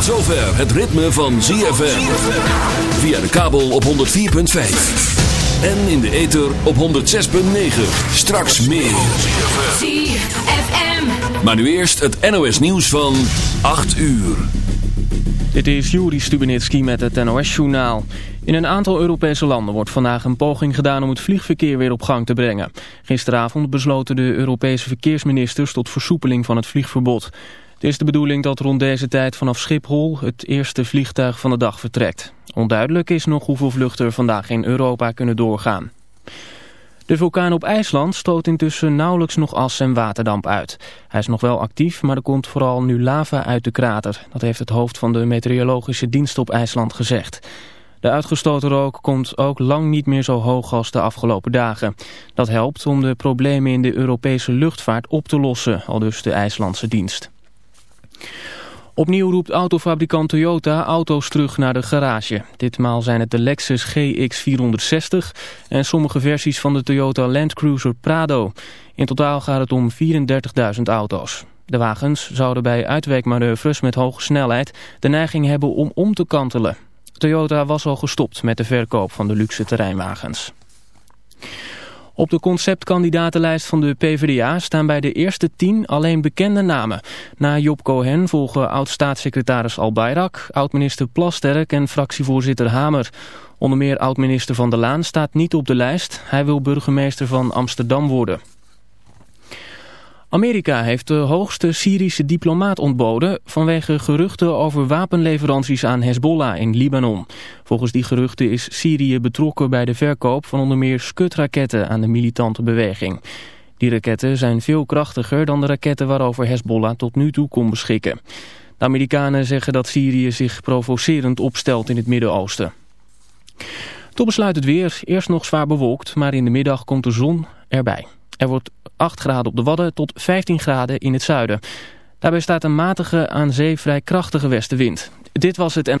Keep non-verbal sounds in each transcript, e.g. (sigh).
Tot zover het ritme van ZFM. Via de kabel op 104.5. En in de ether op 106.9. Straks meer. ZFM. Maar nu eerst het NOS nieuws van 8 uur. Dit is Juri Stubenitski met het NOS-journaal. In een aantal Europese landen wordt vandaag een poging gedaan om het vliegverkeer weer op gang te brengen. Gisteravond besloten de Europese verkeersministers tot versoepeling van het vliegverbod. Het is de bedoeling dat rond deze tijd vanaf Schiphol het eerste vliegtuig van de dag vertrekt. Onduidelijk is nog hoeveel vluchten er vandaag in Europa kunnen doorgaan. De vulkaan op IJsland stoot intussen nauwelijks nog as en waterdamp uit. Hij is nog wel actief, maar er komt vooral nu lava uit de krater. Dat heeft het hoofd van de meteorologische dienst op IJsland gezegd. De uitgestoten rook komt ook lang niet meer zo hoog als de afgelopen dagen. Dat helpt om de problemen in de Europese luchtvaart op te lossen, al dus de IJslandse dienst. Opnieuw roept autofabrikant Toyota auto's terug naar de garage. Ditmaal zijn het de Lexus GX460 en sommige versies van de Toyota Land Cruiser Prado. In totaal gaat het om 34.000 auto's. De wagens zouden bij uitwijkmanoeuvres met hoge snelheid de neiging hebben om om te kantelen. Toyota was al gestopt met de verkoop van de luxe terreinwagens. Op de conceptkandidatenlijst van de PvdA staan bij de eerste tien alleen bekende namen. Na Job Cohen volgen oud-staatssecretaris Al Bayrak, oud-minister Plasterk en fractievoorzitter Hamer. Onder meer oud-minister Van der Laan staat niet op de lijst. Hij wil burgemeester van Amsterdam worden. Amerika heeft de hoogste Syrische diplomaat ontboden vanwege geruchten over wapenleveranties aan Hezbollah in Libanon. Volgens die geruchten is Syrië betrokken bij de verkoop van onder meer skutraketten aan de militante beweging. Die raketten zijn veel krachtiger dan de raketten waarover Hezbollah tot nu toe kon beschikken. De Amerikanen zeggen dat Syrië zich provocerend opstelt in het Midden-Oosten. Tot besluit het weer. Eerst nog zwaar bewolkt, maar in de middag komt de zon erbij. Er wordt 8 graden op de Wadden tot 15 graden in het zuiden. Daarbij staat een matige, aan zee vrij krachtige westenwind. Dit was het en...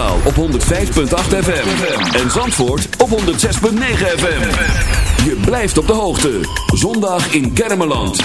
Op 105.8 FM. En Zandvoort op 106.9 FM. Je blijft op de hoogte. Zondag in Kermeland.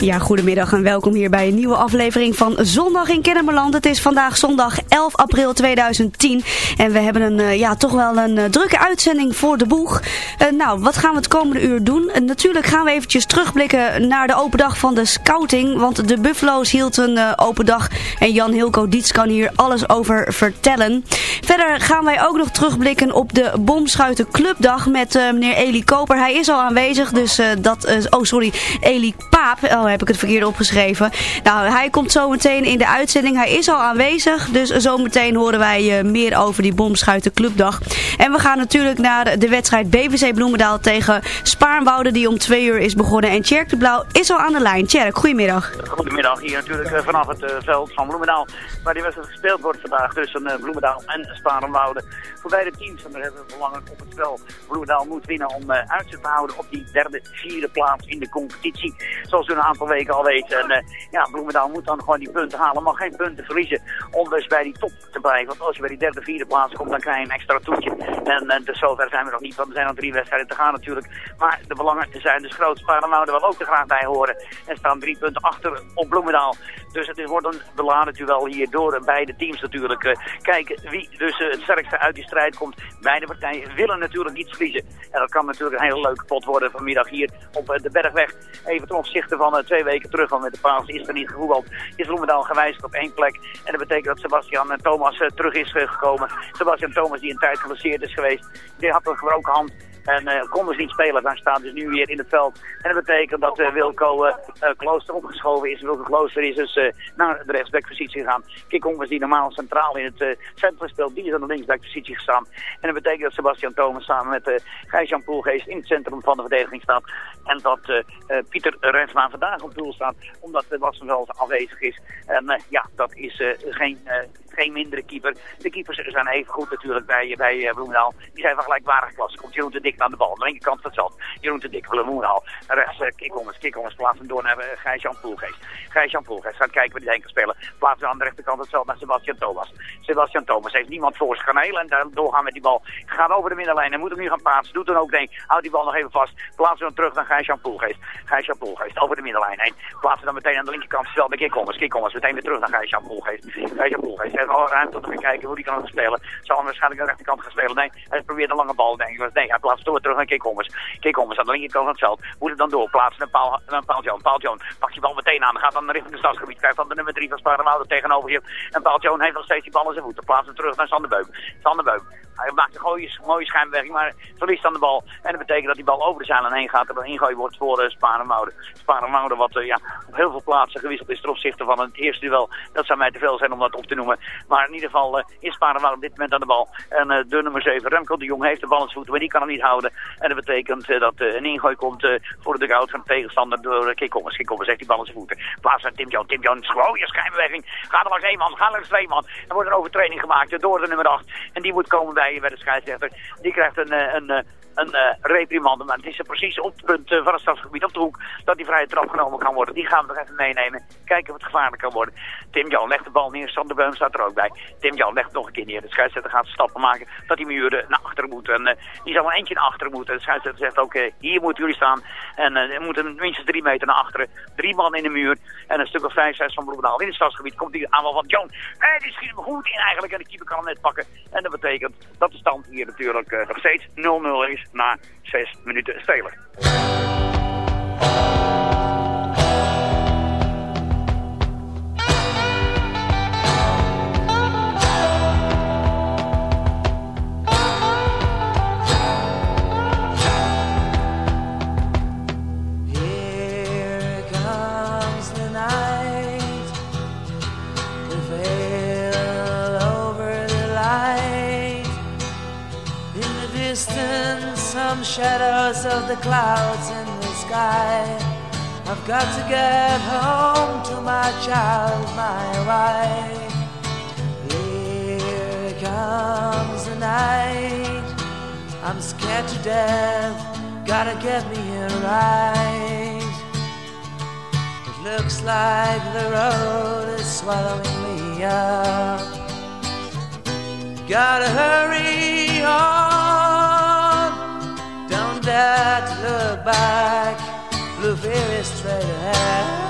Ja, goedemiddag en welkom hier bij een nieuwe aflevering van Zondag in Kennemerland. Het is vandaag zondag 11 april 2010 en we hebben een, eh, ja, toch wel een eh, drukke uitzending voor de boeg. Eh, nou, wat gaan we het komende uur doen? Natuurlijk gaan we eventjes terugblikken naar de open dag van de scouting, want de Buffalo's hield een open dag en Jan Hilco Diets kan hier alles over vertellen. Verder gaan wij ook nog terugblikken op de Bomschuiten Clubdag met meneer Eli Koper. Hij is al aanwezig, dus dat, oh sorry, Eli Paap. Oh, heb ik het verkeerd opgeschreven. Nou, hij komt zo meteen in de uitzending. Hij is al aanwezig, dus zometeen horen wij uh, meer over die bomschuiten clubdag. En we gaan natuurlijk naar de wedstrijd BVC Bloemendaal tegen Spaarnwoude, die om twee uur is begonnen. En Tjerk de Blauw is al aan de lijn. Tjerk, goedemiddag. Goedemiddag, hier natuurlijk vanaf het veld van Bloemendaal, waar die wedstrijd gespeeld wordt vandaag tussen Bloemendaal en Spaarnwoude. Voor beide teams, en hebben we belangrijk op het spel. Bloemendaal moet winnen om uitzicht te houden op die derde, vierde plaats in de competitie. Zoals we een aantal weken al weten. En uh, ja, Bloemendaal moet dan gewoon die punten halen, mag geen punten verliezen om dus bij die top te blijven. Want als je bij die derde, vierde plaats komt, dan krijg je een extra toetje. En, en dus zover zijn we nog niet, want er zijn nog drie wedstrijden te gaan natuurlijk. Maar de belangen zijn dus groot. Sparenwouden wel ook er graag bij horen. En staan drie punten achter op Bloemendaal. Dus het wordt een beladen duel hier door beide teams natuurlijk. Uh, kijken wie dus uh, het sterkste uit die strijd komt. Beide partijen willen natuurlijk niet verliezen. En dat kan natuurlijk een hele leuke pot worden vanmiddag hier op de Bergweg. Even ten opzichte van twee weken terug, want met de paas is er niet gevoetbald. Is Bloemendaal gewijzigd op één plek. En dat betekent dat Sebastian Thomas terug is gekomen. Sebastian Thomas die een tijd geblesseerd is geweest. Die had een gebroken hand. En uh, kon dus niet spelen. Daar staat dus nu weer in het veld. En dat betekent dat uh, Wilco uh, Klooster opgeschoven is. Wilco Klooster is dus naar de rechtsbackpositie gegaan. Kikhonkers die normaal centraal in het centrum speelt. Die is aan de linksbackpositie gestaan. En dat betekent dat Sebastian Thomas samen met Gijs-Jan Poelgeest in het centrum van de verdediging staat. En dat Pieter Rensma vandaag op doel staat. Omdat uh, wel afwezig is. En ja, dat is geen geen mindere keeper. De keepers zijn even goed natuurlijk bij, bij Bloemendaal. Die zijn van gelijkwaardige klasse. Komt Jeroen te Dik aan de bal. Aan de linkerkant van het veld. Jeroen te Dik, Bloemendaal. Rechts uh, Kikhommers. Kikhommers plaatsen door naar uh, Gijs-Jan Poelgeest. Gijs-Jan Poelgeest kijken waar hij heen kan spelen. Plaatsen aan de rechterkant het veld naar Sebastian Thomas. Sebastian Thomas heeft niemand voor zich gaan. En daar doorgaan met die bal. Gaat over de middenlijn en moet hem nu gaan plaatsen. Doet dan ook nee. Houdt die bal nog even vast. Plaatsen dan terug naar Gijs-Jan. Gijs-Jan Poelgeest over de middenlijn heen. Plaatsen dan meteen aan de linkerkant van het bij meteen weer terug naar Gijs-Jan Poelgeest. Gijs-Jan Poelgeest heeft al ruimte om te gaan kijken hoe hij kan spelen. Zal hem waarschijnlijk aan de rechterkant gaan spelen. Nee, hij probeert een lange bal, denk ik. Nee, hij plaatst door terug naar Kikhommers. Kikhommers aan de linkerkant van het veld. Moet het dan doorplaatsen naar naar Paul Joan. Paul Joan pakt die bal meteen aan. Gaat dan richting het stadsgebied. Krijgt dan de nummer 3 van Sparenwoude tegenover je. En Paul Joan heeft nog steeds die bal in zijn voeten. Plaatst hem terug naar Sanderbeuk. Sanderbeuk. Hij maakt een mooie, mooie schijnbeweging, maar verliest dan de bal. En dat betekent dat die bal over de zeilen heen gaat. En dan ingooi wordt voor uh, Sparenwoude. Sparenwoude wat uh, ja, op heel veel plaatsen gewisseld is ten opzichte van het eerste duel. Dat zou mij te veel zijn om dat op te noemen. Maar in ieder geval uh, is Sparenwoude op dit moment aan de bal. En de nummer 7, Remco de Jong, heeft de bal in voeten, maar die kan hem niet houden. En dat betekent dat een ingooi komt voor de dugout van de tegenstander door Kikkommers. Kikkommers heeft die bal in zijn voeten. Plaats aan Tim Jones. Tim Jones, gooie schijnbeweging. Gaat er langs één man, gaat langs twee man. Er wordt een overtreding gemaakt door de nummer 8. En die moet komen bij, bij de scheidsrechter. Die krijgt een, een, een uh, reprimande. Maar het is er precies op het punt van het stadsgebied op de hoek dat die vrije trap genomen kan worden. Die gaan we nog even meenemen. Kijken of het gevaarlijk kan worden. Tim Jan legt de bal neer. Sander Beum staat er ook bij. Tim Jan legt nog een keer neer. De scheidsrechter gaat stappen maken dat die muren naar achteren moeten. En die zal maar eentje naar achteren moeten. De scheidsrechter zegt ook, hier moeten jullie staan. En er moeten minstens drie meter naar achteren. Drie man in de muur. En een stuk of vijf, zes van Bloemendaal in het stadsgebied komt die aanval van John. En die schiet hem goed in eigenlijk. En de keeper kan hem net pakken. En dat betekent dat de stand hier natuurlijk nog steeds 0-0 is na zes minuten spelen. Shadows of the clouds in the sky. I've got to get home to my child, my wife. Here comes the night. I'm scared to death. Gotta get me here right. It looks like the road is swallowing me up. Gotta hurry on not look back. Blue fairies straight ahead.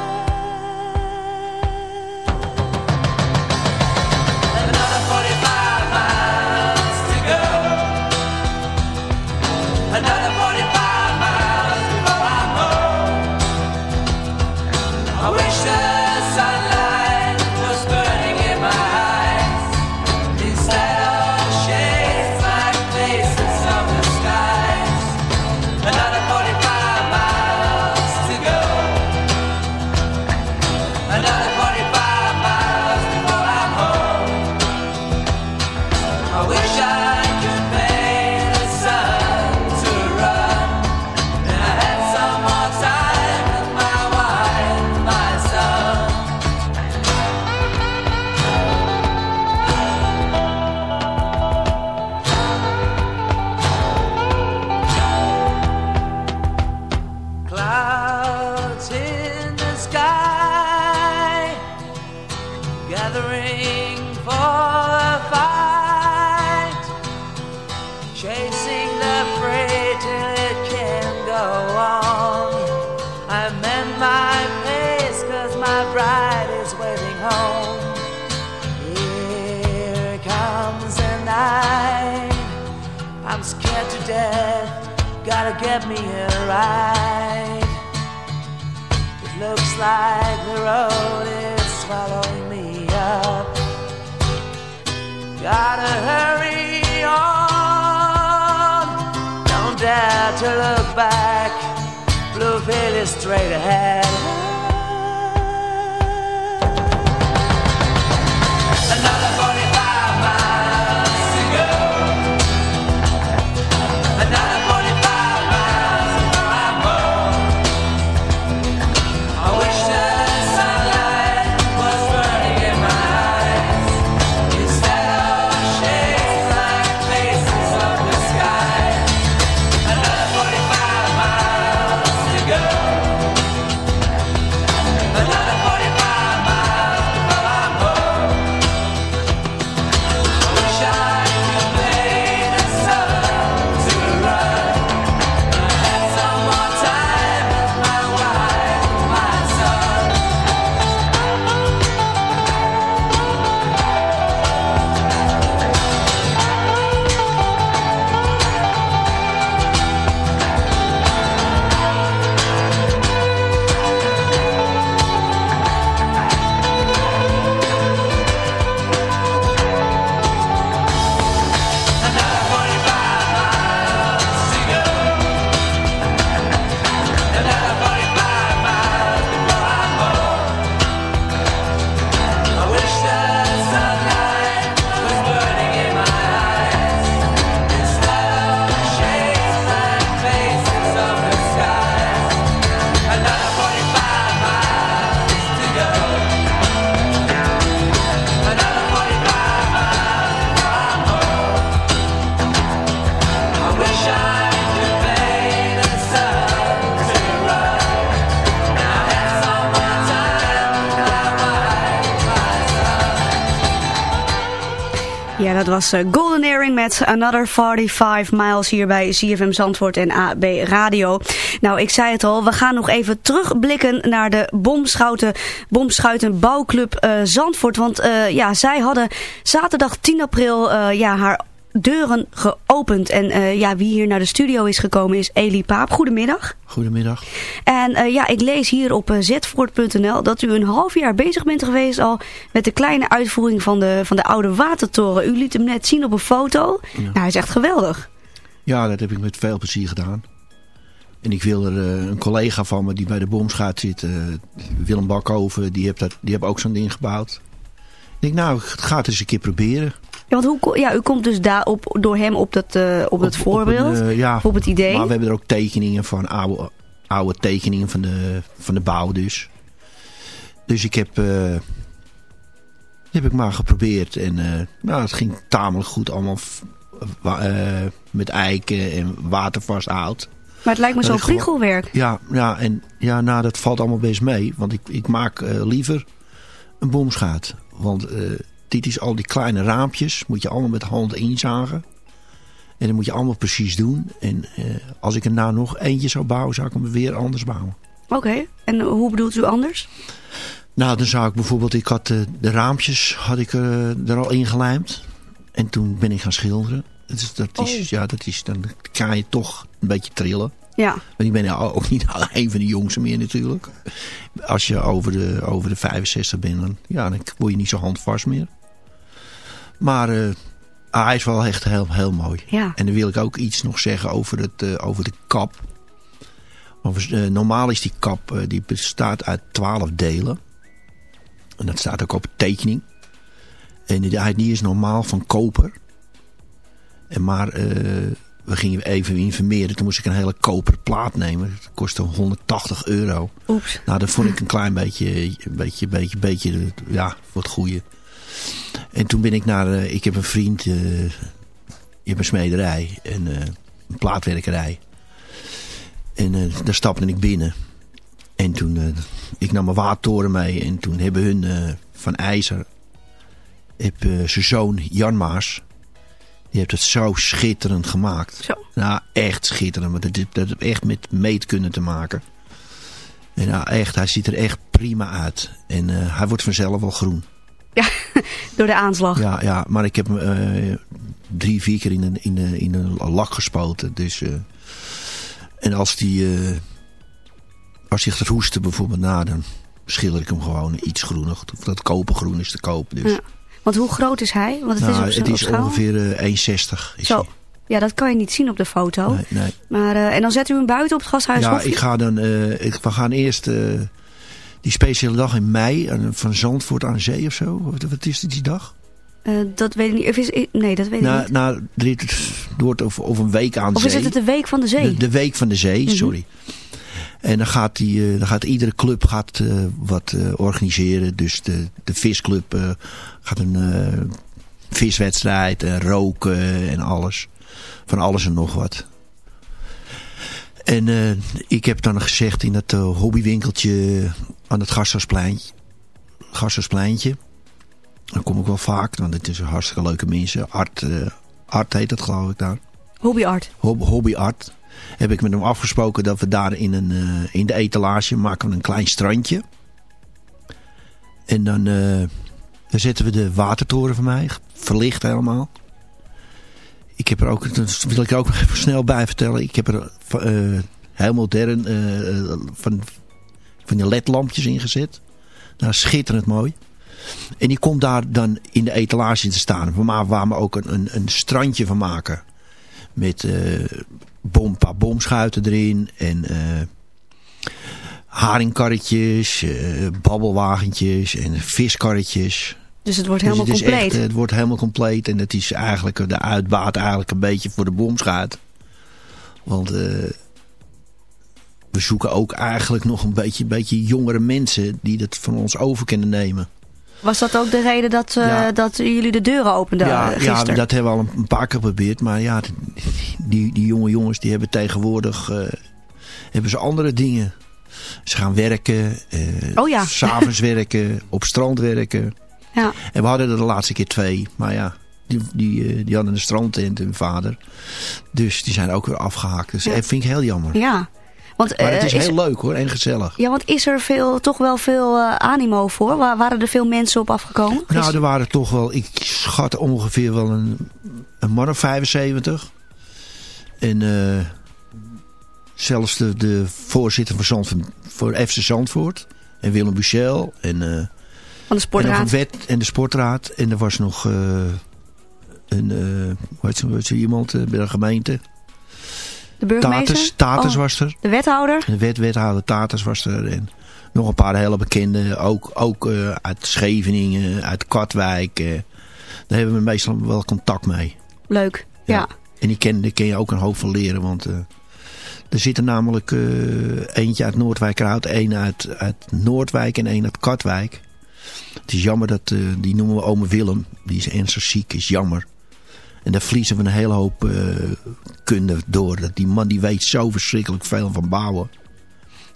Eh, Golden Earring met Another 45 Miles hier bij CFM Zandvoort en AB Radio. Nou, ik zei het al, we gaan nog even terugblikken naar de bomschouten, bomschuiten bouwclub eh, Zandvoort. Want eh, ja, zij hadden zaterdag 10 april ja, haar deuren geopend. En ja, wie hier naar de studio is gekomen is Elie Paap. Goedemiddag. Goedemiddag. En eh, ja, ik lees hier op uh, zetvoort.nl dat u een half jaar bezig bent geweest al met de kleine uitvoering van de, van de oude watertoren. U liet hem net zien op een foto. Nou, hij is echt geweldig. Ja, dat heb ik met veel plezier gedaan. En ik wil er eh, een collega van me die bij de bomschaat zit, eh, Willem Bakhoven, die heeft, dat, die heeft ook zo'n ding gebouwd. Ik denk, nou, ik ga het eens een keer proberen. Ja, want hoe, ja, u komt dus daar op, door hem op dat, eh, op het voorbeeld, een, eh, ja, op het idee. Maar we hebben er ook tekeningen van, oude, oude tekeningen van de, van de bouw dus. Dus ik heb, eh, heb ik maar geprobeerd. En eh, nou, het ging tamelijk goed allemaal eh, met eiken en watervast hout. Maar het lijkt me zo priegelwerk. Ja, ja, en ja, nou, dat valt allemaal best mee. Want ik, ik maak liever een bomschaat. Want dit is al die kleine raampjes. Moet je allemaal met de hand inzagen. En dat moet je allemaal precies doen. En eh, als ik er nou nog eentje zou bouwen, zou ik hem weer anders bouwen. Oké, en hoe bedoelt u anders? Nou, dan zou ik bijvoorbeeld, ik had eh, de raampjes had ik, eh, er al ingelijmd. En toen ben ik gaan schilderen. Dus dat is, Oh. ja, dat is, dan kan je toch een beetje trillen. Ja, Want ik ben nou ook niet (laughs) een van de jongsten meer natuurlijk. Als je over de, over de 65 bent, dan, ja, dan word je niet zo handvast meer. Maar hij is wel echt heel, heel mooi. ja. En dan wil ik ook iets nog zeggen over, het, eh, over de kap. Eh, normaal is die kap, eh, die bestaat uit 12 delen. En dat staat ook op tekening. En die, is normaal van koper. En maar we gingen even informeren. Toen moest ik een hele koper plaat nemen. Dat kostte 180 euro. Oeps. Nou, dat vond ik een klein beetje, een beetje, beetje, beetje, ja, voor het goede. En toen ben ik naar, eh, ik heb een vriend, eh je hebt een smederij, en, eh, een plaatwerkerij. En daar stapte ik binnen. En toen, ik nam mijn watertoren mee. En toen hebben hun van IJzer, heb, zijn zoon Jan Maas, die heeft het zo schitterend gemaakt. Zo. Nou, echt schitterend. Want dat, dat, heeft echt met meetkunde te maken. En nou, echt, hij ziet er echt prima uit. En hij wordt vanzelf wel groen. (laughs) Door de aanslag. Ja, ja maar ik heb hem eh, drie, vier keer in een, in een, in een lak gespoten. Dus, eh, en als die, eh, als hij gaat hoesten bijvoorbeeld, nou, dan schilder ik hem gewoon iets groenig. Dat kopergroen is te koop. Dus. Ja. Want hoe groot is hij? Want het nou, is, op, het is ongeveer eh, 1,60. is Zo. hij. Ja, dat kan je niet zien op de foto. Nee, nee. Maar, en dan zet u hem buiten op het gasthuis Ja, ik ga dan, ik, we gaan eerst die speciale dag in mei eh, van Zandvoort aan zee of zo. Wat, wat is die dag? Eh, dat weet ik niet. Of is, nee, dat weet ik niet. nou, wordt over, over een week aan Of zee. is het de week van de zee? De, de week van de zee, Mhm. sorry. En dan gaat, die, eh, dan gaat iedere club gaat, eh, wat eh, organiseren. Dus de, de visclub eh, gaat een eh, viswedstrijd, en roken en alles. Van alles en nog wat. En eh, ik heb dan gezegd in dat eh, hobbywinkeltje aan het Gasthuispleintje. Gasthuispleintje. Daar kom ik wel vaak, want het is een hartstikke leuke mensen. Art, eh, Art heet dat geloof ik daar. Hobbyart. Hob- hobbyart. Heb ik met hem afgesproken dat we daar in, een, eh, in de etalage maken we een klein strandje. En dan, eh, dan zetten we de watertoren van mij. Verlicht helemaal. Ik heb er ook, dat wil ik er ook nog even snel bij vertellen. Ik heb er heel modern van, van die ledlampjes ingezet. Nou, schitterend mooi. En die komt daar dan in de etalage te staan. Maar waar we ook een, een, een strandje van maken. Met eh bom, een paar bomschuiten erin. En eh haringkarretjes, eh, babbelwagentjes en viskarretjes. Dus het wordt Dus helemaal het is compleet. Echt, het wordt helemaal compleet. En het is eigenlijk de uitbaat eigenlijk een beetje voor de bomschuit. Want eh, we zoeken ook eigenlijk nog een beetje, beetje jongere mensen die dat van ons over kunnen nemen. Was dat ook de reden dat, eh, Ja. dat jullie de deuren openden ja, eh, ja, gisteren? dat hebben we al een, paar keer geprobeerd. Maar ja, die, die jonge jongens die hebben tegenwoordig eh, hebben ze andere dingen. Ze gaan werken, eh Oh ja. (laughs) s'avonds werken, op strand werken. Ja. En we hadden er de laatste keer twee. Maar ja, die, die, die hadden een strandtent, hun vader. Dus die zijn ook weer afgehaakt. Dus Ja. dat vind ik heel jammer. Ja. Want, Maar het eh, is heel leuk hoor en gezellig. Ja, want is er veel, toch wel veel eh, animo voor? Wa- waren er veel mensen op afgekomen? Nou, er waren toch wel, ik schat ongeveer wel een, een man of 75. En eh, zelfs de, de voorzitter van Zandvoort, voor FC Zandvoort. En Willem Buchel. En, Van de sportraad? wet, en de sportraad. En er was nog een, hoe heet zo, iemand bij de gemeente. De burgemeester? Taters Oh, was er. De wethouder? De wet, wethouder Taters was er. En nog een paar hele bekende. Ook, ook eh, uit Scheveningen, uit Katwijk. eh. daar hebben we meestal wel contact mee. Leuk. Ja. En die ken, kun je ook een hoop van leren. Want eh, er zitten namelijk eentje uit Noordwijkerhout. één uit, uit Noordwijk en één uit Katwijk. Het is jammer dat, die noemen we ome Willem. Die is ernstig ziek, is jammer. En daar verliezen we een hele hoop eh, kunde door. Dat die man die weet zo verschrikkelijk veel van bouwen.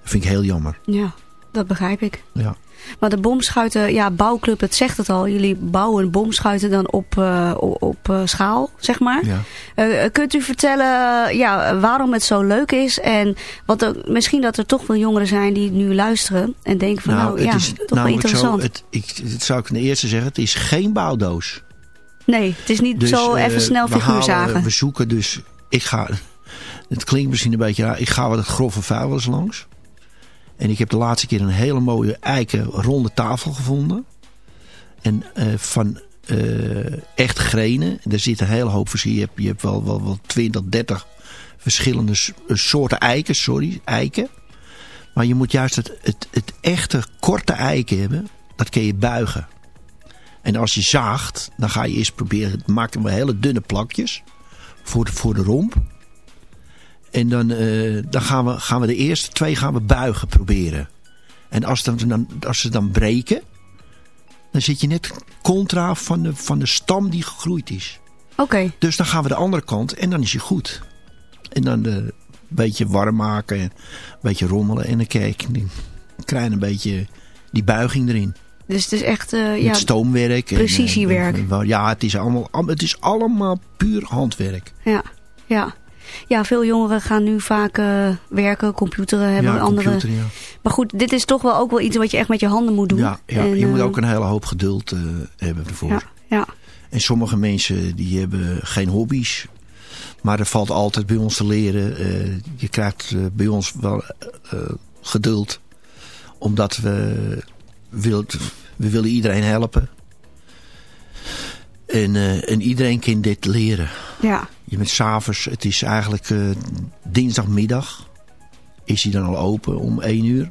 Dat vind ik heel jammer. Ja. dat begrijp ik. Ja. Maar de bomschuiten, ja, bouwclub, het zegt het al. Jullie bouwen bomschuiten dan op, eh, op, eh, schaal, zeg maar. Ja. Eh, kunt u vertellen ja, waarom het zo leuk is? En wat misschien dat er toch wel jongeren zijn die nu luisteren en denken van nou, ja, toch wel namelijk interessant. Zo, het, ik, het zou ik ten eerste zeggen, het is geen bouwdoos. Nee, het is niet Dus, zo eh, even snel we figuur halen- zagen. We zoeken dus, ik ga, het klinkt misschien een beetje raar, ik ga wat het grove vuil eens langs. En ik heb de laatste keer een hele mooie eiken ronde tafel gevonden. En eh, van eh, echt grenen. En daar zit een hele hoop verschil. Je hebt, je hebt wel, wel, wel 20, 30 verschillende eh, soorten eiken. Sorry, eiken. Maar je moet juist het, het, het echte korte eiken hebben. Dat kun je buigen. En als je zaagt, dan ga je eerst proberen, maken we hele dunne plakjes voor de, voor de romp. En dan, eh, dan gaan, we, gaan we de eerste twee gaan we buigen proberen. En als, dan, dan, als ze dan breken, dan zit je net contra van de, van de stam die gegroeid is. Oké, Dus dan gaan we de andere kant en dan is je goed. En dan eh, een beetje warm maken, een beetje rommelen en dan kijk, dan krijg je een beetje die buiging erin. Dus het is echt eh, Met ja, stoomwerk. precisiewerk. eh, en- ja, het is, allemaal, het is allemaal puur handwerk. ja, ja. Ja, veel jongeren gaan nu vaak eh, werken, computeren, hebben ja, andere... computer, ja. Maar goed, dit is toch wel ook wel iets wat je echt met je handen moet doen. Ja, ja En, je moet eh, ook een hele hoop geduld eh, hebben ervoor. Ja, ja. En sommige mensen die hebben geen hobby's. Maar er valt altijd bij ons te leren. eh, je krijgt eh, bij ons wel eh, geduld. Omdat we, wilt, we willen iedereen helpen. En, eh, en iedereen kan dit leren. ja. Je bent s'avonds, het is eigenlijk eh, dinsdagmiddag. Is hij dan al open om 1 uur.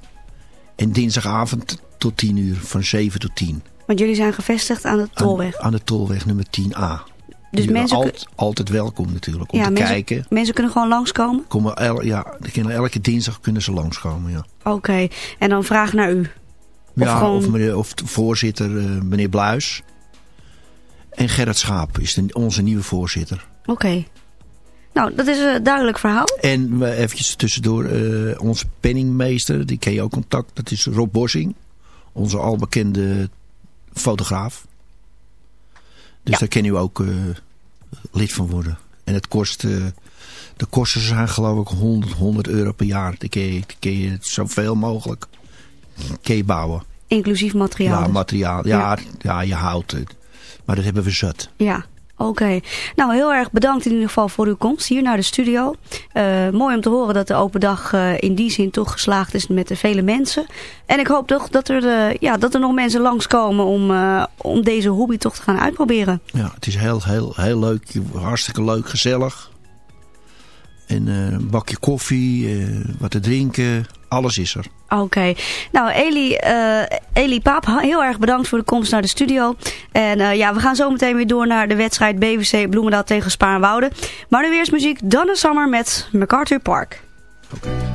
En dinsdagavond tot 10 uur, van 7 tot 10. Want jullie zijn gevestigd aan de Tolweg. Aan, aan de Tolweg nummer 10A. Dus mensen, altijd, altijd welkom natuurlijk om ja, te mensen, kijken. mensen kunnen gewoon langskomen? Komen el, ja, kunnen elke dinsdag kunnen ze langskomen. Ja. Oké, en dan vraag naar u. Of ja, gewoon- of, meneer, of voorzitter, eh, meneer Bluis. En Gerrit Schaap is de, onze nieuwe voorzitter. Oké. Nou, dat is een duidelijk verhaal. En we eventjes tussendoor, eh, onze penningmeester, die ken je ook contact. Dat is Rob Bossing, onze albekende fotograaf. Dus Ja. daar kan u ook eh, lid van worden. En het kost, de kosten zijn geloof ik 100, 100 euro per jaar. Dan kun je, kun je zoveel mogelijk je bouwen. Inclusief materiaal. Ja, dus. materiaal. Ja, ja. je houdt het. Maar dat hebben we zat. Ja, oké. Nou, heel erg bedankt in ieder geval voor uw komst hier naar de studio. Eh, mooi om te horen dat de open dag eh, in die zin toch geslaagd is met de vele mensen. En ik hoop toch dat er, eh, ja, dat er nog mensen langskomen om, om deze hobby toch te gaan uitproberen. Ja, het is heel, heel, heel leuk. Hartstikke leuk, gezellig. En eh, een bakje koffie, eh, wat te drinken. Alles is er. Oké. Nou, Eli, eh, Eli Paap, heel erg bedankt voor de komst naar de studio. En ja, we gaan zo meteen weer door naar de wedstrijd BVC Bloemendaal tegen Spaarnwoude. Maar nu eerst muziek Donna Summer met MacArthur Park. Spring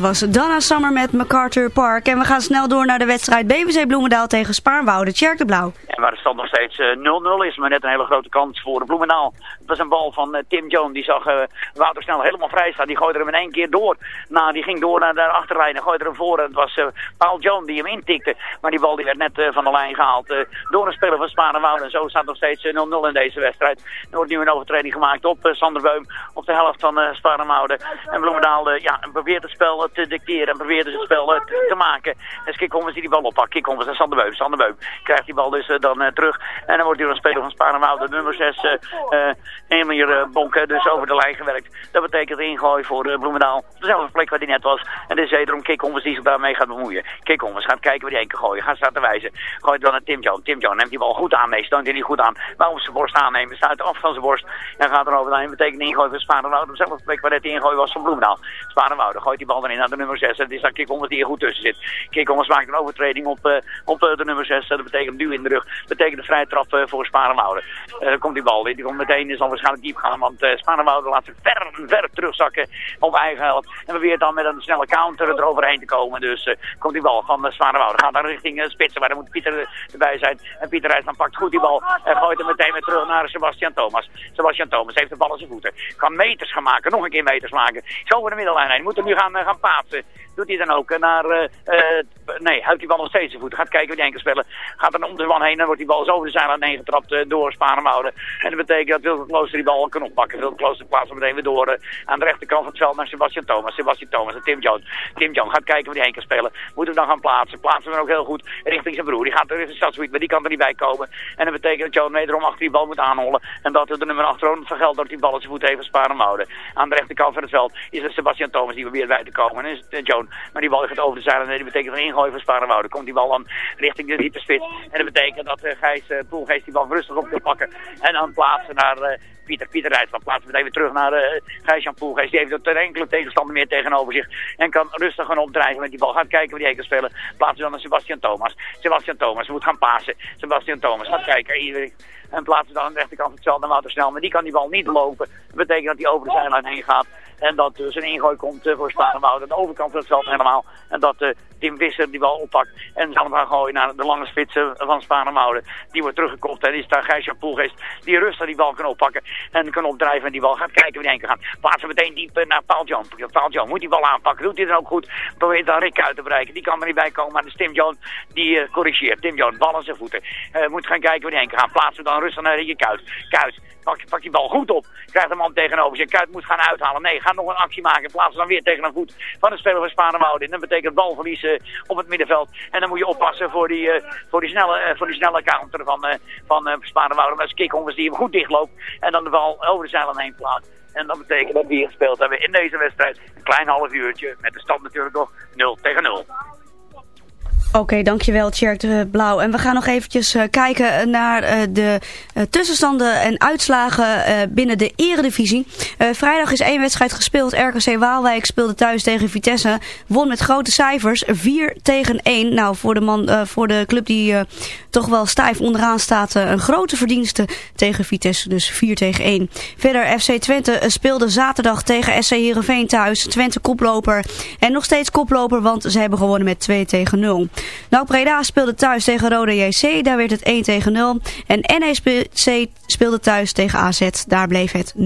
was Donna Summer met MacArthur Park. En we gaan snel door naar de wedstrijd BVC Bloemendaal tegen Spaarnwoude. Tjerk de Blauw. Waar de stand nog steeds eh, 0-0 is, maar net een hele grote kans voor Bloemendaal. Het was een bal van eh, Tim Jones, die zag eh, Wouter snel helemaal vrij staan. Die gooide hem in één keer door. Nou, die ging door naar de achterlijn en gooide hem voor. En het was eh, Paul Jones die hem intikte. Maar die bal die werd net eh, van de lijn gehaald eh, door een speler van Sparenwouden. En zo staat nog steeds eh, 0-0 in deze wedstrijd. Er wordt nu een overtreding gemaakt op eh, Sander Beum op de helft van uh. En Bloemendaal eh, ja, probeert het spel eh, te dicteren en probeert dus het spel eh, te, maken. En Kikhommers die die bal oppakt. Kikhommers en Sander Beum. Sander Beum krijgt die bal dus eh, dan eh, terug. En dan wordt hier een speler van Sparenwouden, nummer 6, uh, Emir uh, Bonke, dus over de lijn gewerkt. Dat betekent ingooi voor eh, Bloemendaal. Dezelfde plek waar hij net was. En is wederom Kikhommers die zich daarmee gaat bemoeien. Kikhommers gaat kijken waar hij heen kan gooien. Gaat staan te wijzen. Gooit dan naar Tim John. Tim John neemt die bal goed aan. Nee, steunt hij niet goed aan. Maar op zijn borst aannemen. Staat af van zijn borst. En gaat er over. Dat betekent ingooi voor Sparenwouden. Op dezelfde plek waar net ingooi was van Bloemendaal. Sparenwouden gooit die bal erin naar de nummer 6. En het is dan Kikhommers die er goed tussen zit. Kikhommers maakt een overtreding op, uh, op de nummer 6. dat betekent nu in de rug. Betekent een vrije trap uh, voor Sparenwouden. dan komt die bal weer. Die komt meteen. Zal waarschijnlijk diep gaan. Want uh, Sparenwouden laat zich ver, ver terugzakken op eigen helft. En probeert dan met een snelle counter eroverheen te komen. Dus komt die bal van Sparenwouden. Gaat dan richting Spitsen. Waar dan moet Pieter erbij zijn. En Pieter Rijsman pakt goed die bal. En gooit hem meteen weer terug naar Sebastian Thomas. Sebastian Thomas heeft de bal aan zijn voeten. Kan meters gaan maken. Nog een keer meters maken. Zo over de middellijn heen. Moet hem nu gaan, gaan paatsen. Doet hij dan ook naar... nee, houdt die bal nog steeds zijn voeten. Gaat kijken wie die spelen. Gaat dan om de wan heen. Dan wordt die bal zo over de zijlijn heen getrapt door Sparenwouden. En dat betekent dat Wilke Klooster die bal kan oppakken. Wilke Klooster plaatst meteen weer door aan de rechterkant van het veld naar Sebastian Thomas. Sebastian Thomas en Tim Jones. Tim Jones gaat kijken wie die enkel spelen. Moet hem dan gaan plaatsen. Plaatsen hem ook heel goed richting zijn broer. Die gaat richting Stadswiet, maar die kan er niet bij komen. En dat betekent dat Jones wederom achter die bal moet aanhollen. En dat de nummer achterom vergeldt dat die bal zijn voet even Sparenwouden. Aan de rechterkant van het veld is het Sebastian Thomas die probeert bij te komen. En is Jones. Maar die bal gaat over de zijlijn. Dat betekent een ingooi van Sparenwouden. Komt die bal dan richting de diepe spits. En dat betekent dat uh, Gijs uh, Poelgeest die bal rustig op kan pakken. En dan plaatsen naar uh, Pieter. Pieter Rijsman plaatsen we even terug naar uh, Gijs-Jan Poelgeest. Die heeft er enkele tegenstander meer tegenover zich. En kan rustig gaan opdrijven met die bal. Gaat kijken wie hij kan spelen. Plaatsen dan naar Sebastian Thomas. Sebastian Thomas moet gaan pasen. Sebastian Thomas gaat kijken. En plaatsen dan aan de rechterkant van het veld naar Wouter Snel. Maar die kan die bal niet lopen. Dat betekent dat hij over de zijlijn heen gaat. En dat dus een ingooi komt uh, voor Sparenwoud aan de overkant van het veld helemaal. En dat uh, Tim Visser die bal oppakt. En zal hem gaan gooien naar de lange spitsen van Sparenwouden. Die wordt teruggekocht. En is daar Gijsjan Poelgeest die rustig die bal kan oppakken. En kan opdrijven en die bal gaat kijken wie die heen kan gaan. Plaatsen meteen diep naar Paul John. Paul John moet die bal aanpakken. Doet hij dan ook goed. Probeert dan Rick uit te bereiken. Die kan er niet bij komen. Maar de Tim John die corrigeert. Tim John, bal aan zijn voeten. moet gaan kijken wie die heen kan gaan. Plaatsen dan rustig naar Rietje Kuit. Kuit. Pak, pak die bal goed op. Krijgt een man tegenover zich. Kuit moet gaan uithalen. Nee, gaat nog een actie maken. In plaats van weer tegen een voet van de speler van Sparenwouden. En dat betekent balverlies eh, op het middenveld. En dan moet je oppassen voor die, eh, voor die, snelle, eh, voor die snelle counter van, eh van Sparenwouden. Dat is Kikhonkers die hem goed dichtloopt. En dan de bal over de zeilen heen plaatst. En dat betekent dat we hier gespeeld hebben in deze wedstrijd. Een klein half uurtje. Met de stand natuurlijk nog 0 tegen 0. Oké, dankjewel Tjerk de Blauw. En we gaan nog eventjes eh, kijken naar eh, de eh, tussenstanden en uitslagen eh, binnen de eredivisie. Eh, vrijdag is één wedstrijd gespeeld. RKC Waalwijk speelde thuis tegen Vitesse. Won met grote cijfers. 4 tegen 1. Nou, voor de, man, eh, voor de club die eh, toch wel stijf onderaan staat. eh, een grote verdienste tegen Vitesse. Dus 4 tegen 1. Verder FC Twente eh, speelde zaterdag tegen SC Heerenveen thuis. Twente koploper. En nog steeds koploper, want ze hebben gewonnen met 2 tegen 0. Nou, Breda speelde thuis tegen Rode JC. Daar werd het 1 tegen 0. En NEC speelde thuis tegen AZ. Daar bleef het 0-0.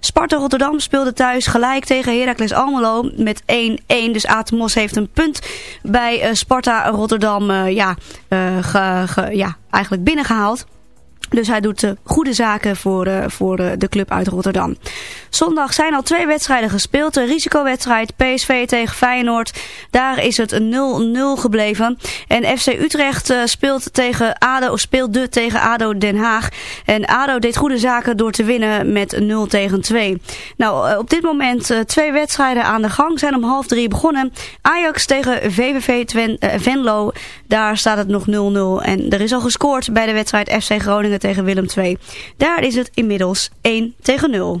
Sparta Rotterdam speelde thuis gelijk tegen Heracles Almelo met 1-1. Dus Atemos heeft een punt bij eh, Sparta Rotterdam eh, ja, eh, ja, eigenlijk binnengehaald. Dus hij doet eh, goede zaken voor, eh, voor eh, de club uit Rotterdam. Zondag zijn al twee wedstrijden gespeeld. De risicowedstrijd PSV tegen Feyenoord. Daar is het 0-0 gebleven. En FC Utrecht speelt tegen ADO, speelde tegen ADO Den Haag. En ADO deed goede zaken door te winnen met 0 tegen 2. Nou, op dit moment twee wedstrijden aan de gang. Zijn om half drie begonnen. Ajax tegen VVV Venlo. Daar staat het nog 0-0. En er is al gescoord bij de wedstrijd FC Groningen tegen Willem II. Daar is het inmiddels 1 tegen 0.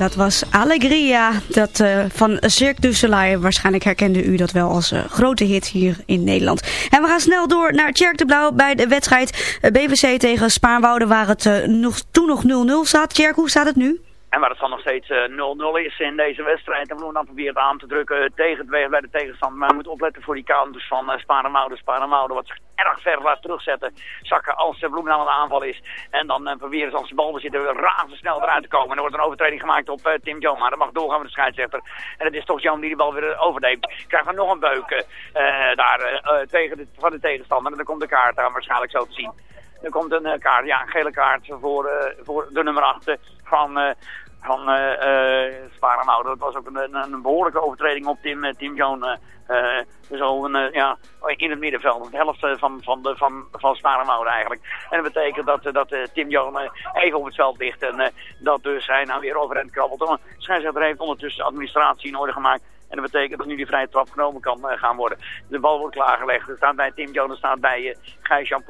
Dat was Allegria dat, eh, van Cirque du Soleil. Waarschijnlijk herkende u dat wel als eh, grote hit hier in Nederland. En we gaan snel door naar Tjerk de Blauw bij de wedstrijd eh, BVC tegen Spaarnwoude... waar het nog, toen nog 0-0 staat. Tjerk, hoe staat het nu? En waar het dan nog steeds eh, 0-0 is in deze wedstrijd. En dan proberen aan te drukken tegen het weg bij de tegenstander. Maar we moeten opletten voor die counters van uh, Sparenwouden. Sparenwouden wat zich erg ver laat terugzetten. Zakken als uh, Bloemendaal aan de aanval is. En dan proberen ze als de bal zitten razendsnel eruit te komen. En er wordt een overtreding gemaakt op Tim Jones. Maar dat mag doorgaan met de scheidsrechter. En het is toch Jones die de bal weer overneemt. Krijgen we nog een beuk daar tegen van de tegenstander. En dan komt de kaart aan waarschijnlijk zo te zien. Er komt een uh, kaart, ja, een gele kaart voor, uh, voor de nummer 8 van, uh, van uh, Sparenhouden. Dat was ook een, een, behoorlijke overtreding op Tim, Tim Jones. zo een, ja, in het middenveld. De helft van, van, de, van, van Sparenhouden eigenlijk. En dat betekent dat, dat Tim Jones even op het veld ligt. En dat dus hij nou weer overend krabbelt. De scheidsrechter heeft ondertussen administratie in orde gemaakt. En dat betekent dat nu die vrije trap genomen kan uh, gaan worden. De bal wordt klaargelegd. Er staat bij Tim Jones, staat bij uh, Gijs-Jan.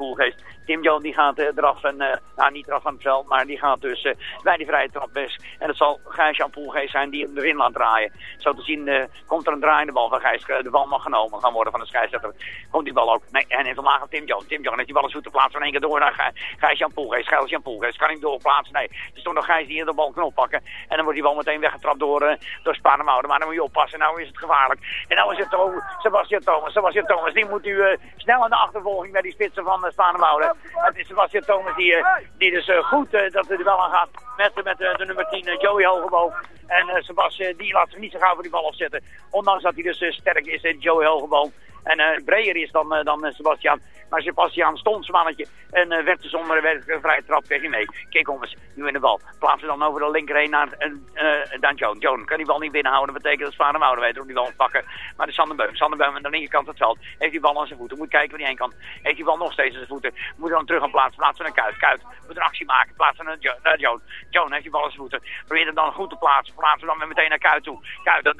Tim Jones die gaat uh, eraf en, nou niet eraf van het veld, maar die gaat dus bij die vrije trap weg. En het zal Gijs-Jan zijn die hem erin laat draaien. Zo te zien komt er een draaiende bal van Gijs. De bal mag genomen gaan worden van de scheidsrechter. Komt die bal ook. Nee, en heeft vandaag Tim Jones. Tim Jones heeft die bal goed te plaatsen van één keer door naar Gijs-Jan Poelgeest. Gijs-Jan Poelgeest kan niet doorplaatsen. Nee, er is toch nog Gijs die hier de bal kan oppakken. En dan wordt die bal meteen weggetrapt door, door Spanemouden. Maar dan moet je oppassen. Nou is het gevaarlijk. En nou is het Sebastian Thomas. Sebastian Thomas, die moet u uh, snel aan de achtervolging bij die spitsen van uh. Het is Sebastian Thomas die, die dus goed dat er wel aan gaat met, met de nummer 10 Joey Hogeboom. En Sebastian die laat zich niet zo gauw voor die bal opzetten. Ondanks dat hij dus sterk is, Joey Hogeboom. En uh, breder is dan, uh, dan uh, Sebastian. Maar Sebastian stond zijn mannetje. En werd dus zonder een vrije trap kreeg hij mee. Kijk om eens, nu in de bal. Plaatsen dan over de linkerheen naar dan Joan. Joan kan die bal niet binnenhouden. Dat betekent dat Zwaarden Wouden weet hoe die bal moet pakken. Maar de Sanderbeum. Sanderbeum aan de linkerkant van het veld. Heeft die bal aan zijn voeten. Moet kijken waar hij heen kan. Heeft die bal nog steeds aan zijn voeten. Moet dan terug gaan plaatsen. Plaatsen naar Kuit. Kuit moet een actie maken. Plaatsen naar Joan. Joan heeft die bal aan zijn voeten. Probeert hem dan goed te plaatsen. Plaatsen dan weer meteen naar Kuit toe. Kuit dan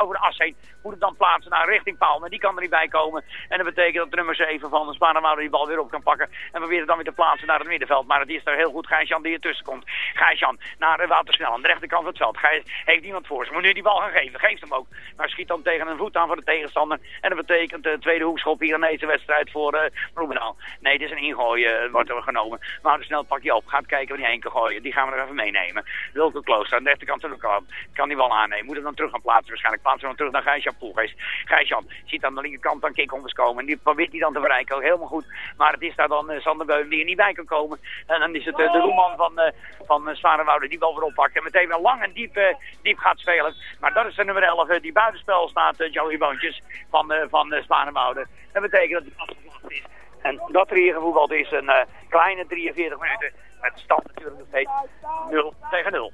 over de as heen. Moet het dan plaatsen naar richting Paal. Maar die kan er niet bij komen. En dat betekent dat nummer 7 van de Sparenwouder die bal weer op kan pakken. En probeert het dan weer te plaatsen naar het middenveld. Maar het is er heel goed Gijs-Jan die ertussen komt. Gijs-Jan naar Wouter Snel aan de rechterkant van het veld. Gijs heeft iemand voor zich. Moet nu die bal gaan geven. Geeft hem ook. Maar schiet dan tegen een voet aan van de tegenstander. En dat betekent de tweede hoekschop hier in deze wedstrijd voor uh. Nee, het is een ingooi uh, wordt er genomen. Maar snel pak je op. Gaat kijken die heen kan gooien. Die gaan we er even meenemen. Wilke Klooster aan de rechterkant van de kant. Kan die bal aannemen. Moet hem dan terug gaan plaatsen. Waarschijnlijk plaatsen we hem terug naar Gijs-Jan Poelgeest. Gijs-Jan ziet aan de linkerkant dan Kikhommers komen. En die probeert hij dan te bereiken. Ook helemaal goed. Maar het is daar dan uh, Sander Beum die er niet bij kan komen. En dan is het uh, de roeman van, uh, van die bal weer oppakt. En meteen weer lang en diep, diep gaat spelen. Maar dat is de nummer 11 die buitenspel staat, Joey Boontjes van, van. Dat betekent dat hij afgevlacht is. En dat er hier gevoetbald is een kleine 43 minuten. Met stand natuurlijk nog steeds 0 tegen 0.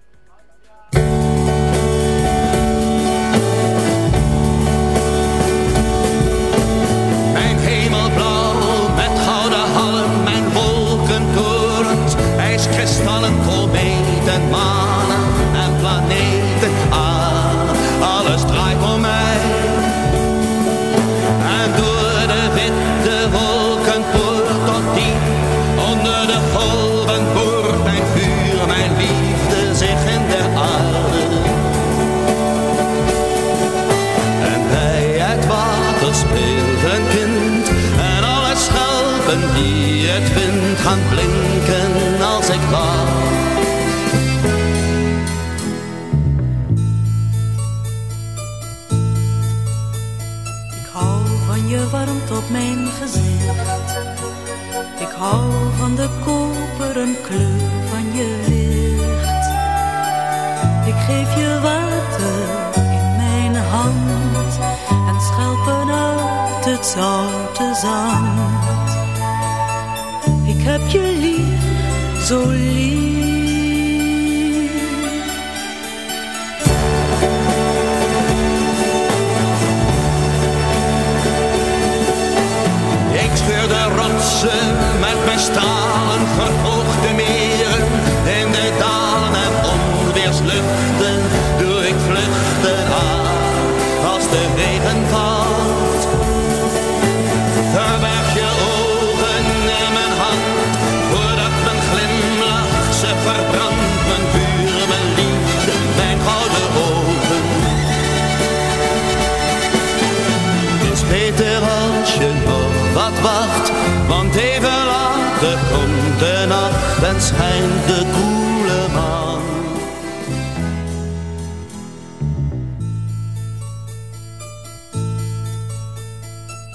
Schijnt de koele maan.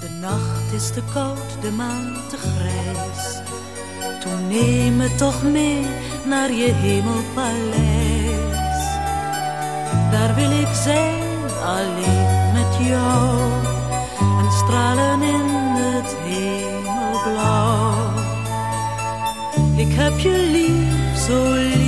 De nacht is te koud, de maan te grijs. Toen neem me toch mee naar je hemelpaleis. Daar wil ik zijn, alleen met jou. En stralen in het hemelblauw. Ik heb je lief, zo lief.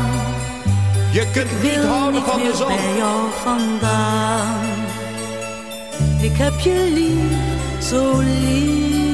Je kunt niet houden van de zon. bij jou vandaan. Ik heb je lief, zo lief.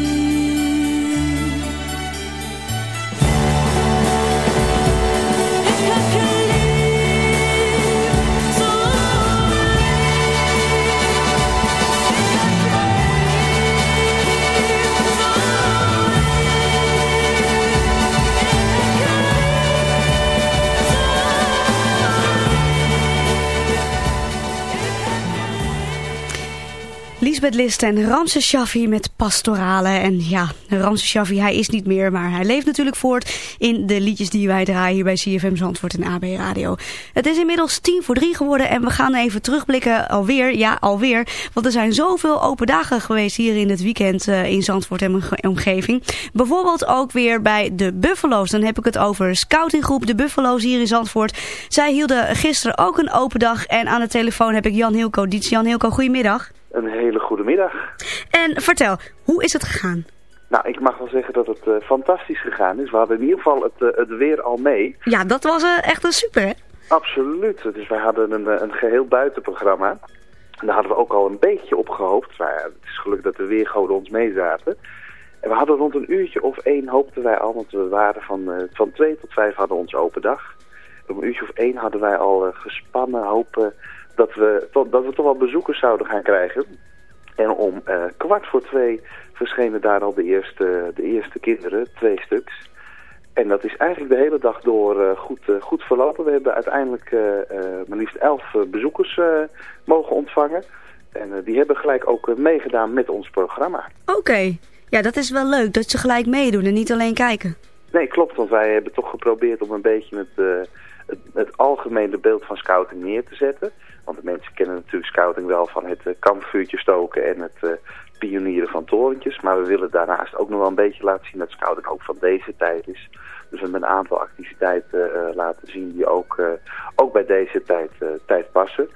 En Ramses Shaffi met pastorale. En ja, Ramses Shaffi, hij is niet meer, maar hij leeft natuurlijk voort in de liedjes die wij draaien hier bij CFM Zandvoort en AB Radio. Het is inmiddels tien voor drie geworden en we gaan even terugblikken alweer. Ja, alweer. Want er zijn zoveel open dagen geweest hier in het weekend eh, in Zandvoort en omge- omgeving. Bijvoorbeeld ook weer bij de Buffalo's. Dan heb ik het over scoutinggroep de Buffalo's hier in Zandvoort. Zij hielden gisteren ook een open dag en aan de telefoon heb ik Jan Hilco Diets. Jan Hilco, goedemiddag. Een hele goede middag. En vertel, hoe is het gegaan? Nou, ik mag wel zeggen dat het eh, fantastisch gegaan is. We hadden in ieder geval het, eh, het weer al mee. Ja, dat was eh, echt een super, hè? Absoluut. Dus wij hadden een, een geheel buitenprogramma. En daar hadden we ook al een beetje op gehoopt. Maar het is gelukkig dat de weergoden ons meezaten. En we hadden rond een uurtje of één hoopten wij al, want we waren van, van twee tot vijf hadden we onze open dag. Om een uurtje of één hadden wij al gespannen hopen dat we, tot, dat we toch wel bezoekers zouden gaan krijgen. En om eh, kwart voor twee verschenen daar al de eerste, de eerste kinderen, twee stuks. En dat is eigenlijk de hele dag door eh, goed, eh, goed verlopen. We hebben uiteindelijk maar liefst elf bezoekers mogen ontvangen. En die hebben gelijk ook meegedaan met ons programma. Oké. Ja, dat is wel leuk, dat ze gelijk meedoen en niet alleen kijken. Nee, klopt, want wij hebben toch geprobeerd om een beetje het, het, het algemene beeld van scouting neer te zetten. Want de mensen kennen natuurlijk scouting wel van het eh, kampvuurtje stoken en het eh, pionieren van torentjes. Maar we willen daarnaast ook nog wel een beetje laten zien dat scouting ook van deze tijd is. Dus we hebben een aantal activiteiten eh, laten zien die ook, ook bij deze tijd, tijd passen.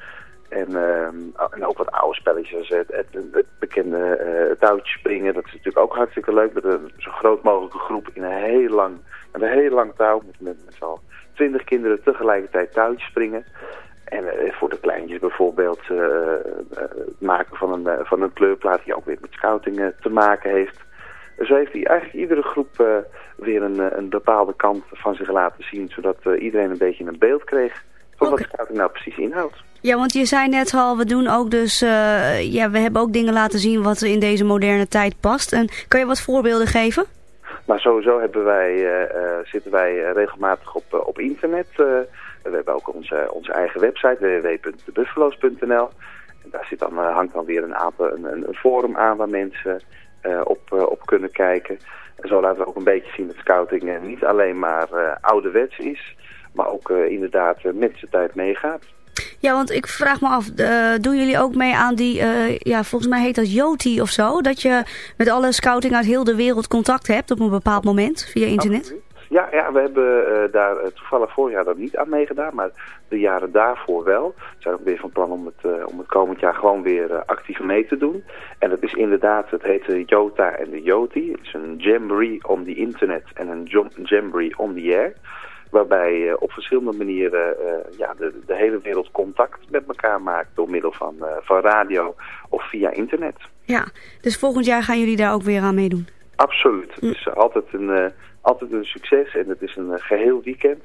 En, ehm, en ook wat oude spelletjes het, het, bekende touwtje springen. Dat is natuurlijk ook hartstikke leuk. Met een zo groot mogelijke groep in een heel lang, een heel lang touw. Met, met, met twintig kinderen tegelijkertijd touwtje springen. En eh, voor de kleintjes bijvoorbeeld eh, eh, het maken van een, eh, van een kleurplaat die ook weer met scouting eh, te maken heeft. Zo heeft hij eigenlijk iedere groep eh, weer een, eh, een bepaalde kant van zich laten zien. Zodat eh, iedereen een beetje een beeld kreeg van wat scouting nou precies inhoudt. Ja, want je zei net al, we doen ook dus, eh, ja, we hebben ook dingen laten zien wat in deze moderne tijd past. En kan je wat voorbeelden geven? Maar sowieso hebben wij, eh, eh, zitten wij eh, regelmatig op, eh, op internet. eh, we hebben ook onze, onze eigen website www.debuffalo's.nl. Daar zit dan, eh, hangt dan weer een, aantal, een, een, forum aan waar mensen eh, op, eh, op kunnen kijken. En zo laten we ook een beetje zien dat scouting niet alleen maar ouderwets is, maar ook inderdaad met zijn tijd meegaat. Ja, want ik vraag me af, doen jullie ook mee aan die, ja, volgens mij heet dat Yoti of zo? Dat je met alle scouting uit heel de wereld contact hebt op een bepaald moment via internet? Ja, ja we hebben eh, daar eh, toevallig vorig jaar dat niet aan meegedaan, maar de jaren daarvoor wel. We zijn ook weer van plan om het, eh, om het komend jaar gewoon weer actief mee te doen. En dat is inderdaad, het heet de Jota en de Yoti. Het is een jamboree on the internet en een jam- jamboree on the air. Waarbij op verschillende manieren ja, de, de hele wereld contact met elkaar maakt door middel van, van radio of via internet. Ja, dus volgend jaar gaan jullie daar ook weer aan meedoen? Absoluut. Het is altijd een, altijd een succes en het is een eh, geheel weekend.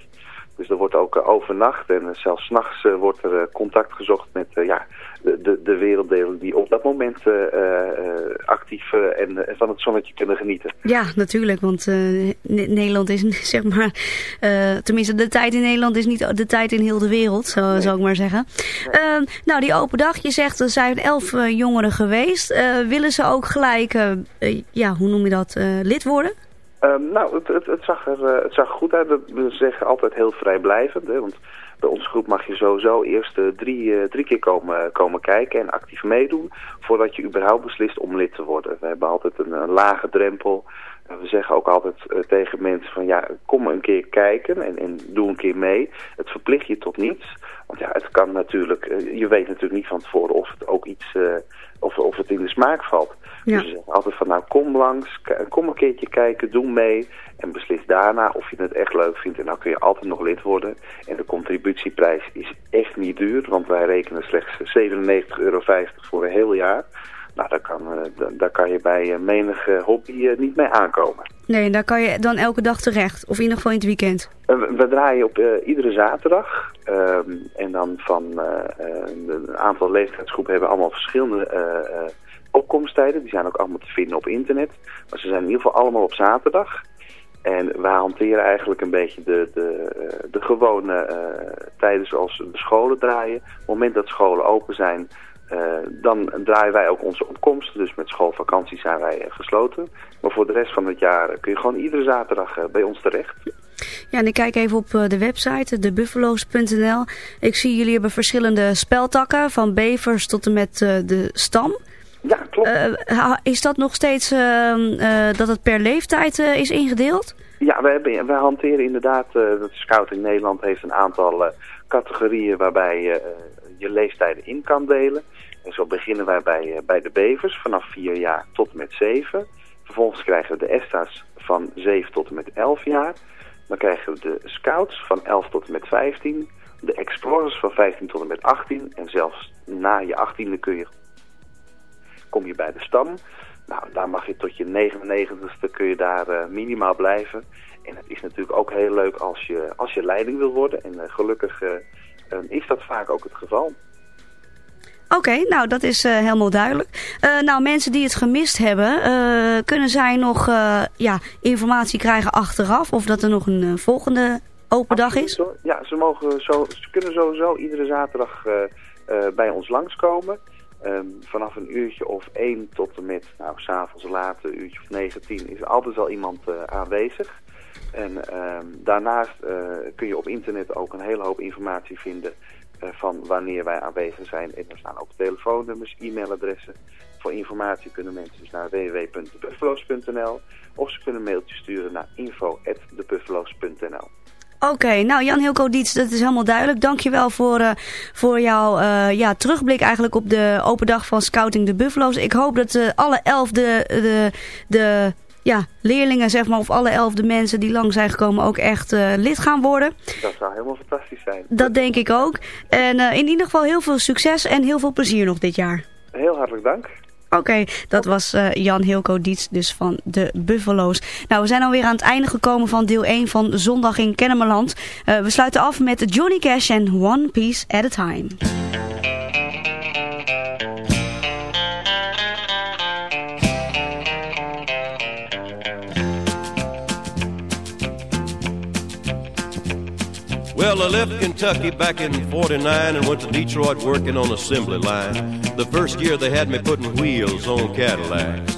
Dus er wordt ook eh, overnacht en eh, zelfs s'nachts nachts wordt er contact gezocht met ja, de, de, de werelddelen die op dat moment actief en van het zonnetje kunnen genieten. Ja, natuurlijk, want Ne- Nederland is (laughs) zeg maar, tenminste de tijd in Nederland is niet de tijd in heel de wereld, zo zou ik maar zeggen. Eh, nou, die open dag, je zegt er zijn elf jongeren geweest. Willen ze ook gelijk, ja, hoe noem je dat, lid worden? Ehm, nou, het, het, het, zag er, eh, het zag goed uit. We- zeggen altijd heel vrijblijvend. Hè, want bij onze groep mag je sowieso eerst eh, drie, eh, drie keer komen, komen kijken en actief meedoen... voordat je überhaupt beslist om lid te worden. We hebben altijd een, lage drempel. We zeggen ook altijd tegen mensen van ja, kom een keer kijken en, en doe een keer mee. Het verplicht je tot niets. Want ja, het kan natuurlijk, je weet natuurlijk niet van tevoren of het ook iets, of, of het in de smaak valt. Ja. Dus altijd van nou kom langs, kom een keertje kijken, doe mee en beslis daarna of je het echt leuk vindt. En dan kun je altijd nog lid worden. En de contributieprijs is echt niet duur, want wij rekenen slechts 97,50 euro voor een heel jaar. Nou, daar kan, eh, da- daar kan je bij eh, menige hobby eh, niet mee aankomen. Nee, daar kan je dan elke dag terecht, of in ieder geval in het weekend. We, draaien op iedere zaterdag. ehm, en dan van een aantal leeftijdsgroepen hebben allemaal verschillende eh, opkomsttijden. Die zijn ook allemaal te vinden op internet. Maar ze zijn in ieder geval allemaal op zaterdag. En wij hanteren eigenlijk een beetje de, de, de gewone eh, tijden zoals de scholen draaien. Op het moment dat scholen open zijn, eh, dan draaien wij ook onze opkomsten. Dus met schoolvakantie zijn wij eh, gesloten. Maar voor de rest van het jaar kun je gewoon iedere zaterdag bij ons terecht. Ja, en ik kijk even op de website, debuffalo's.nl. Ik zie jullie hebben verschillende speltakken, van bevers tot en met de stam. Ja, klopt. is dat nog steeds ehm, eh, dat het per leeftijd eh, is ingedeeld? Ja, wij, hebben, wij hanteren inderdaad, eh dat Scouting Nederland heeft een aantal eh, categorieën waarbij je eh, je leeftijden in kan delen. En zo beginnen wij bij, eh, bij de bevers vanaf 4 jaar tot en met 7. Vervolgens krijgen we de ESTA's van 7 tot en met 11 jaar. Dan krijgen we de Scouts van 11 tot en met 15. De Explorers van 15 tot en met 18. En zelfs na je 18e kun je, kom je bij de stam. Nou, daar mag je tot je 99ste kun je daar eh, minimaal blijven. En het is natuurlijk ook heel leuk als je, als je leiding wil worden. En eh, gelukkig eh, is dat vaak ook het geval. Oké, nou dat is helemaal duidelijk. Nou, mensen die het gemist hebben, kunnen zij nog ja, informatie krijgen achteraf? Of dat er nog een volgende open dag is? Ja, ze, mogen zo, ze kunnen sowieso iedere zaterdag bij ons langskomen. Ehm, vanaf een uurtje of één tot en met, nou, s'avonds laat, een uurtje of negen, tien, is altijd al iemand eh, aanwezig. En ehm, daarnaast eh, kun je op internet ook een hele hoop informatie vinden eh, van wanneer wij aanwezig zijn. En er staan ook telefoonnummers, e-mailadressen. Voor informatie kunnen mensen dus naar www.debuffalo's.nl of ze kunnen een mailtje sturen naar info.debuffalo's.nl. Oké, nou Jan Hilco Diets, dat is helemaal duidelijk. Dankjewel voor, eh voor jouw eh, ja, terugblik eigenlijk op de open dag van Scouting de Buffalo's. Ik hoop dat eh, alle elf de, de, de ja, leerlingen, zeg maar, of alle elf de mensen die lang zijn gekomen ook echt lid gaan worden. Dat zou helemaal fantastisch zijn. Dat denk ik ook. En in ieder geval heel veel succes en heel veel plezier nog dit jaar. Heel hartelijk dank. Oké, dat was eh, Jan Hilco Diets dus van de Buffalo's. Nou, we zijn alweer aan het einde gekomen van deel 1 van Zondag in Kennemerland. Eh, we sluiten af met Johnny Cash en One Piece at a Time. Well, I left Kentucky back in 49 and went to Detroit working on assembly line. The first year they had me putting wheels on Cadillacs.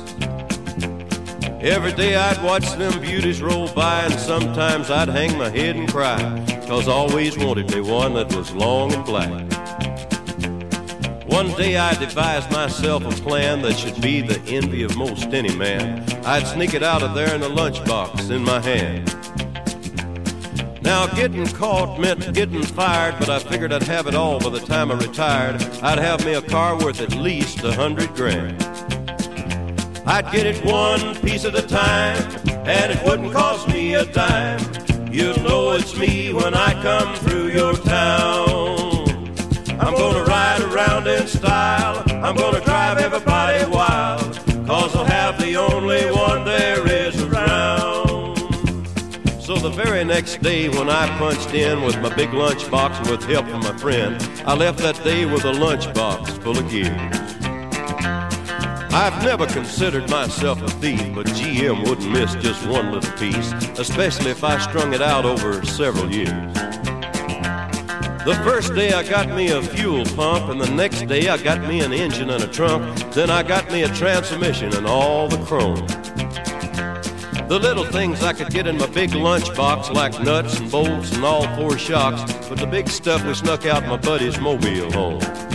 Every day I'd watch them beauties roll by and sometimes I'd hang my head and cry. Cause I always wanted me one that was long and black. One day I devised myself a plan that should be the envy of most any man. I'd sneak it out of there in a lunchbox in my hand. Now, getting caught meant getting fired, but I figured I'd have it all by the time I retired. I'd have me a car worth at least a hundred grand. I'd get it one piece at a time, and it wouldn't cost me a dime. You'll know it's me when I come through your town. I'm gonna ride around in style, I'm gonna drive everybody wild, very next day when I punched in with my big lunchbox with help from my friend, I left that day with a lunchbox full of gears. I've never considered myself a thief, but GM wouldn't miss just one little piece, especially if I strung it out over several years. The first day I got me a fuel pump, and the next day I got me an engine and a trunk, then I got me a transmission and all the chrome. The little things I could get in my big lunchbox, like nuts and bolts and all four shocks, but the big stuff we snuck out my buddy's mobile home.